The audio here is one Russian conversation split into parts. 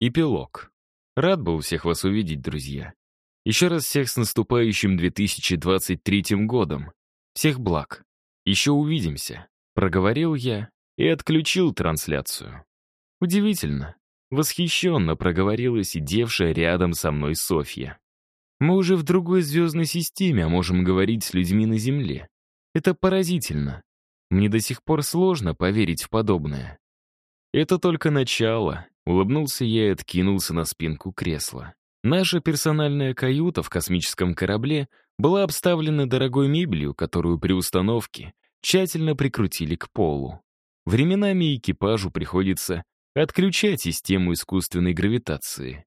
Эпилог. Рад был всех вас увидеть, друзья. Еще раз всех с наступающим 2023 годом. Всех благ. Еще увидимся. Проговорил я и отключил трансляцию. Удивительно. Восхищенно проговорила сидевшая рядом со мной Софья. Мы уже в другой звездной системе, а можем говорить с людьми на Земле. Это поразительно. Мне до сих пор сложно поверить в подобное. Это только начало. Улыбнулся я и откинулся на спинку кресла. Наша персональная каюта в космическом корабле была обставлена дорогой мебелью, которую при установке тщательно прикрутили к полу. Временами экипажу приходится отключать систему искусственной гравитации.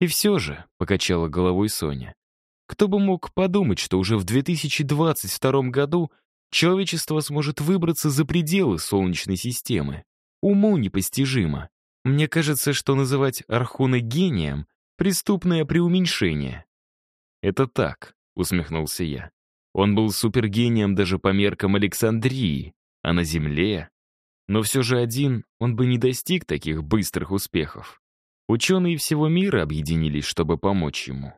И все же, — покачала головой Соня, — кто бы мог подумать, что уже в 2022 году человечество сможет выбраться за пределы Солнечной системы. Уму непостижимо. Мне кажется, что называть Архуна гением — преступное преуменьшение. «Это так», — усмехнулся я. Он был супергением даже по меркам Александрии, а на Земле... Но все же один он бы не достиг таких быстрых успехов. Ученые всего мира объединились, чтобы помочь ему.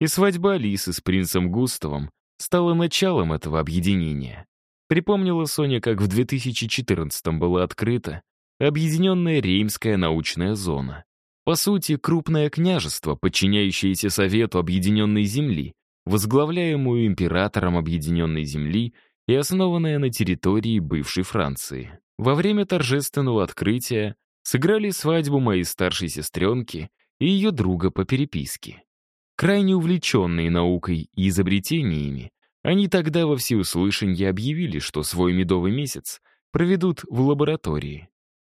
И свадьба Алисы с принцем Густавом стала началом этого объединения. Припомнила Соня, как в 2014 была открыта Объединенная Реймская научная зона. По сути, крупное княжество, подчиняющееся Совету Объединенной Земли, возглавляемую императором Объединенной Земли и основанное на территории бывшей Франции. Во время торжественного открытия сыграли свадьбу моей старшей сестренки и ее друга по переписке. Крайне увлеченные наукой и изобретениями, они тогда во всеуслышанье объявили, что свой медовый месяц проведут в лаборатории.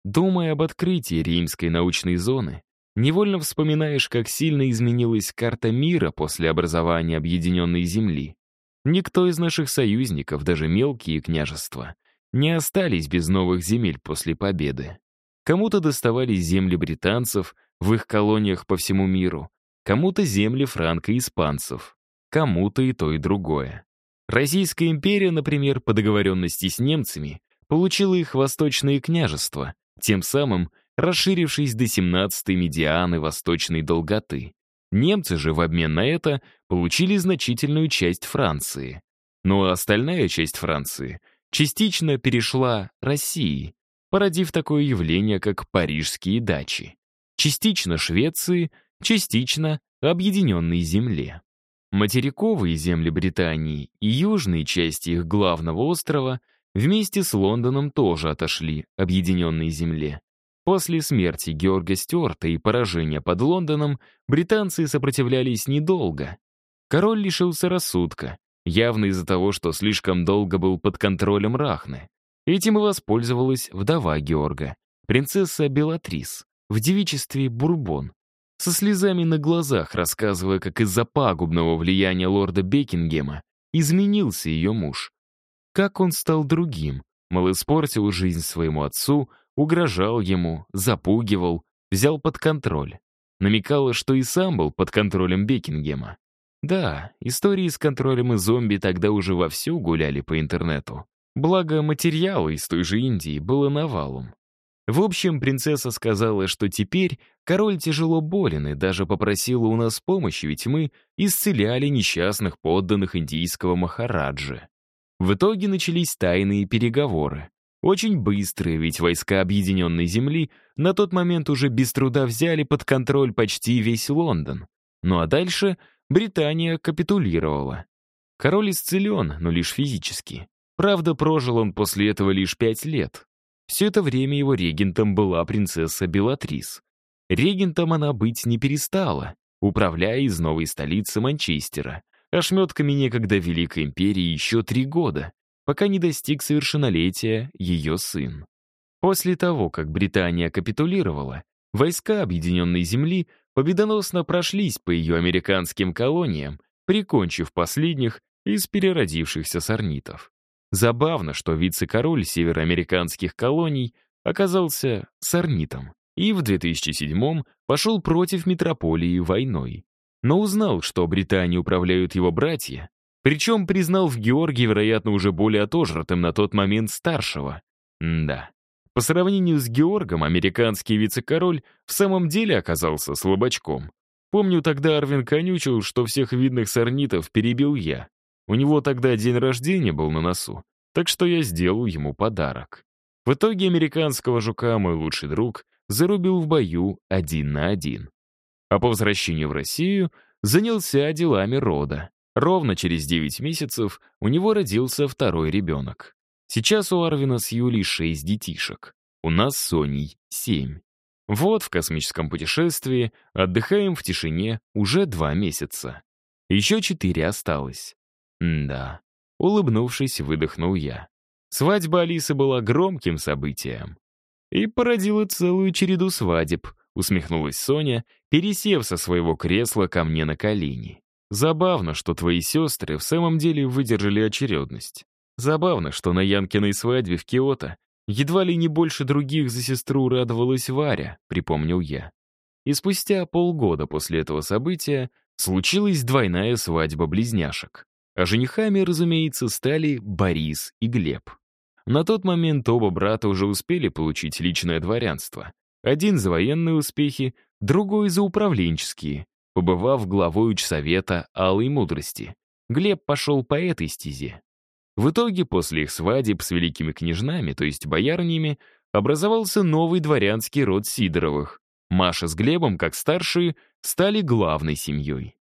Думая об открытии римской научной зоны, невольно вспоминаешь, как сильно изменилась карта мира после образования Объединенной Земли. Никто из наших союзников, даже мелкие княжества, не остались без новых земель после победы. Кому-то доставались земли британцев в их колониях по всему миру, кому-то земли франко-испанцев, кому-то и то, и другое. Российская империя, например, по договоренности с немцами, получила их восточные княжества, тем самым расширившись до 17-й медианы восточной долготы. Немцы же в обмен на это получили значительную часть Франции. Но остальная часть Франции частично перешла России, породив такое явление, как парижские дачи. Частично Швеции, частично Объединенной Земле. Материковые земли Британии и южные части их главного острова вместе с Лондоном тоже отошли Объединенной Земле. После смерти Георга Стюарта и поражения под Лондоном британцы сопротивлялись недолго. Король лишился рассудка, явно из-за того, что слишком долго был под контролем Рахны. Этим и воспользовалась вдова Георга, принцесса Белатрис, в девичестве Бурбон, со слезами на глазах рассказывая, как из-за пагубного влияния лорда Бекингема изменился ее муж. Как он стал другим, мол, испортил жизнь своему отцу, угрожал ему, запугивал, взял под контроль. Намекала, что и сам был под контролем Бекингема. Да, истории с контролем и зомби тогда уже вовсю гуляли по интернету. Благо, материала из той же Индии было навалом. В общем, принцесса сказала, что теперь король тяжело болен и даже попросила у нас помощи, ведь мы исцеляли несчастных подданных индийского Махараджи. В итоге начались тайные переговоры. Очень быстрые, ведь войска Объединенной Земли на тот момент уже без труда взяли под контроль почти весь Лондон. Ну а дальше Британия капитулировала. Король исцелен, но лишь физически. Правда, прожил он после этого лишь пять лет. Все это время его регентом была принцесса Белатрис. Регентом она быть не перестала, управляя из новой столицы Манчестера, ошметками некогда Великой Империи еще три года, пока не достиг совершеннолетия ее сын. После того, как Британия капитулировала, войска Объединенной Земли победоносно прошлись по ее американским колониям, прикончив последних из переродившихся сорнитов. Забавно, что вице-король североамериканских колоний оказался сорнитом и в 2007 пошел против метрополии войной. Но узнал, что Британией управляют его братья, причем признал в Георгии, вероятно, уже более отожратым на тот момент старшего. М да. По сравнению с Георгом, американский вице-король в самом деле оказался слабачком. Помню, тогда Арвин конючил, что всех видных сорнитов перебил я. У него тогда день рождения был на носу, так что я сделал ему подарок. В итоге американского жука мой лучший друг зарубил в бою один на один. А по возвращению в Россию занялся делами рода. Ровно через 9 месяцев у него родился второй ребенок. Сейчас у Арвина с Юлей 6 детишек. У нас с Соней 7. Вот в космическом путешествии отдыхаем в тишине уже два месяца. Еще четыре осталось. М да. Улыбнувшись, выдохнул я. Свадьба Алисы была громким событием. И породила целую череду свадеб, усмехнулась Соня, пересев со своего кресла ко мне на колени. Забавно, что твои сестры в самом деле выдержали очередность. Забавно, что на Янкиной свадьбе в Киото Едва ли не больше других за сестру радовалась Варя, припомнил я. И спустя полгода после этого события случилась двойная свадьба близняшек. А женихами, разумеется, стали Борис и Глеб. На тот момент оба брата уже успели получить личное дворянство. Один за военные успехи, другой за управленческие, побывав главой учсовета Алой Мудрости. Глеб пошел по этой стезе. В итоге, после их свадеб с великими княжнами, то есть боярнями, образовался новый дворянский род Сидоровых. Маша с Глебом, как старшие, стали главной семьей.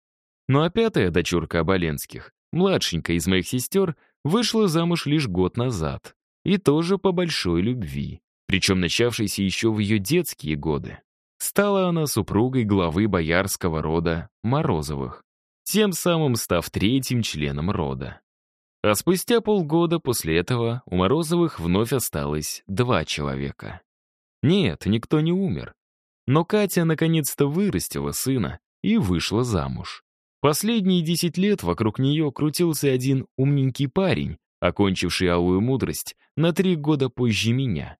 Ну а пятая дочурка Оболенских, младшенькая из моих сестер, вышла замуж лишь год назад. И тоже по большой любви, причем начавшейся еще в ее детские годы. Стала она супругой главы боярского рода Морозовых, тем самым став третьим членом рода. А спустя полгода после этого у Морозовых вновь осталось два человека. Нет, никто не умер. Но Катя наконец-то вырастила сына и вышла замуж. Последние десять лет вокруг нее крутился один умненький парень, окончивший алую мудрость на три года позже меня.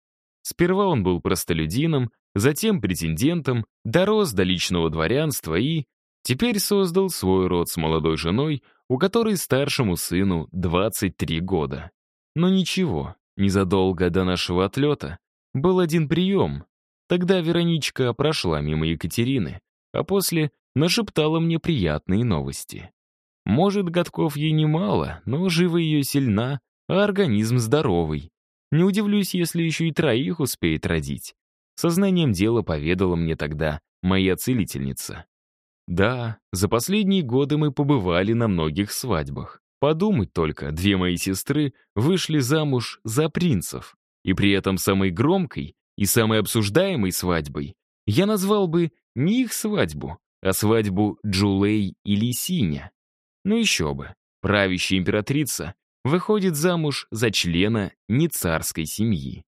Сперва он был простолюдином, затем претендентом, дорос до личного дворянства и теперь создал свой род с молодой женой, у которой старшему сыну 23 года. Но ничего, незадолго до нашего отлета был один прием. Тогда Вероничка прошла мимо Екатерины, а после нашептала мне приятные новости. Может, годков ей немало, но жива ее сильна, а организм здоровый. Не удивлюсь, если еще и троих успеет родить. Сознанием дела поведала мне тогда моя целительница. Да, за последние годы мы побывали на многих свадьбах. Подумать только, две мои сестры вышли замуж за принцев. И при этом самой громкой и самой обсуждаемой свадьбой я назвал бы не их свадьбу, а свадьбу Джулей или Синя. Ну еще бы, правящая императрица выходит замуж за члена не царской семьи.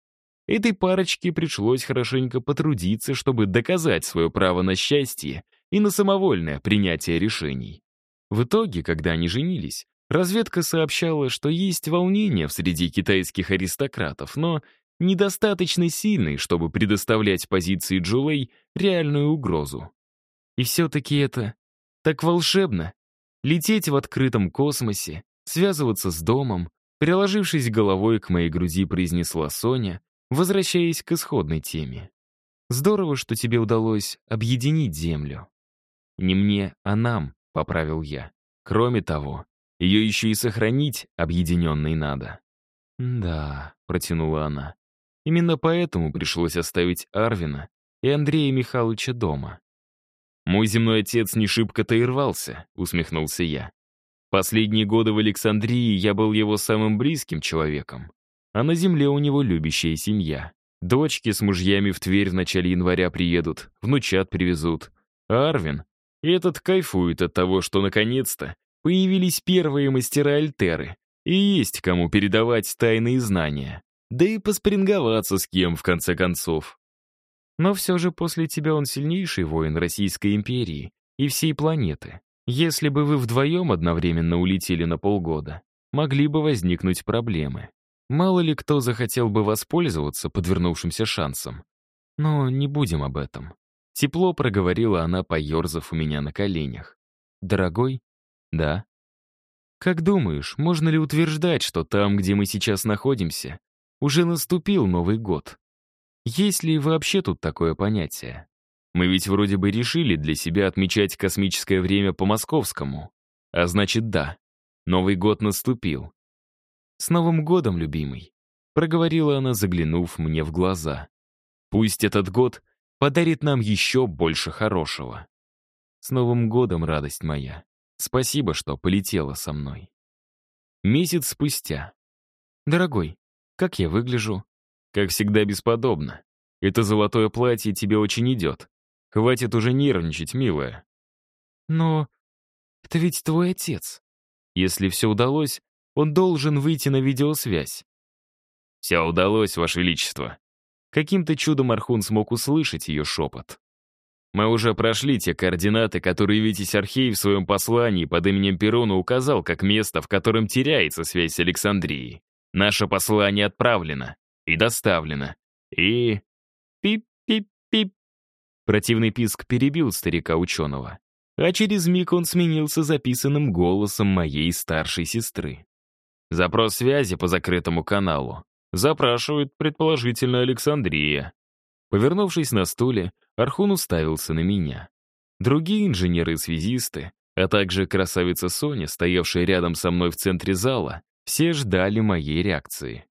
Этой парочке пришлось хорошенько потрудиться, чтобы доказать свое право на счастье и на самовольное принятие решений. В итоге, когда они женились, разведка сообщала, что есть волнения в среди китайских аристократов, но недостаточно сильные, чтобы предоставлять позиции Джулей реальную угрозу. И все-таки это так волшебно. Лететь в открытом космосе, связываться с домом, приложившись головой к моей груди, произнесла Соня, возвращаясь к исходной теме. Здорово, что тебе удалось объединить Землю. Не мне, а нам, поправил я. Кроме того, ее еще и сохранить объединенной надо. «Да», — протянула она. «Именно поэтому пришлось оставить Арвина и Андрея Михайловича дома». «Мой земной отец не шибко-то и рвался», — усмехнулся я. «Последние годы в Александрии я был его самым близким человеком, а на земле у него любящая семья. Дочки с мужьями в Тверь в начале января приедут, внучат привезут. А Арвин этот кайфует от того, что наконец-то появились первые мастера Альтеры, и есть кому передавать тайные знания. Да и поспринговаться с кем, в конце концов. Но все же после тебя он сильнейший воин Российской империи и всей планеты. Если бы вы вдвоем одновременно улетели на полгода, могли бы возникнуть проблемы. Мало ли кто захотел бы воспользоваться подвернувшимся шансом. Но не будем об этом. Тепло проговорила она, поерзав у меня на коленях. «Дорогой?» «Да». «Как думаешь, можно ли утверждать, что там, где мы сейчас находимся, уже наступил Новый год?» Есть ли вообще тут такое понятие? Мы ведь вроде бы решили для себя отмечать космическое время по-московскому. А значит, да, Новый год наступил. «С Новым годом, любимый!» — проговорила она, заглянув мне в глаза. «Пусть этот год подарит нам еще больше хорошего. С Новым годом, радость моя! Спасибо, что полетела со мной». Месяц спустя. «Дорогой, как я выгляжу?» «Как всегда бесподобно. Это золотое платье тебе очень идет. Хватит уже нервничать, милая». «Но это ведь твой отец». Если все удалось, он должен выйти на видеосвязь. «Все удалось, Ваше Величество». Каким-то чудом Архун смог услышать ее шепот. Мы уже прошли те координаты, которые Витязь Архей в своем послании под именем Перуна указал как место, в котором теряется связь с Александрией. Наше послание отправлено и доставлено. И... Пип-пип-пип. Противный писк перебил старика-ученого а через миг он сменился записанным голосом моей старшей сестры. Запрос связи по закрытому каналу. Запрашивает, предположительно, Александрия. Повернувшись на стуле, Архун уставился на меня. Другие инженеры и связисты, а также красавица Соня, стоявшая рядом со мной в центре зала, все ждали моей реакции.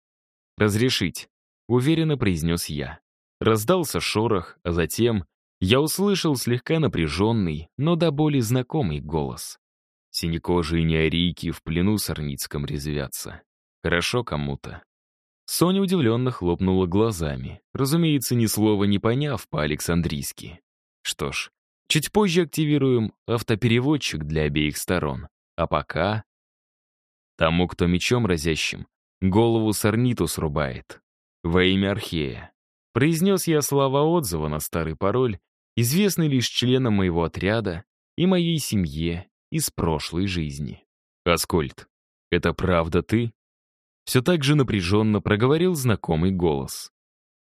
«Разрешить», — уверенно произнес я. Раздался шорох, а затем я услышал слегка напряженный, но до боли знакомый голос. Синекожие неорийки в плену сорницком резвятся. Хорошо кому-то. Соня удивленно хлопнула глазами, разумеется, ни слова не поняв по-александрийски. Что ж, чуть позже активируем автопереводчик для обеих сторон. А пока... Тому, кто мечом разящим, голову сорниту срубает. Во имя Архея. Произнес я слова отзыва на старый пароль известный лишь членам моего отряда и моей семье из прошлой жизни. «Аскольд, это правда ты?» Все так же напряженно проговорил знакомый голос.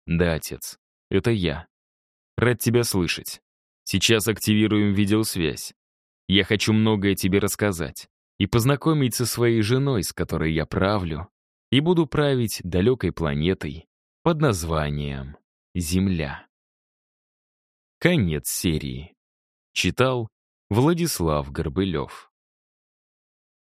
«Да, отец, это я. Рад тебя слышать. Сейчас активируем видеосвязь. Я хочу многое тебе рассказать и познакомить со своей женой, с которой я правлю, и буду править далекой планетой под названием Земля. Конец серии. Читал Владислав Горбылев.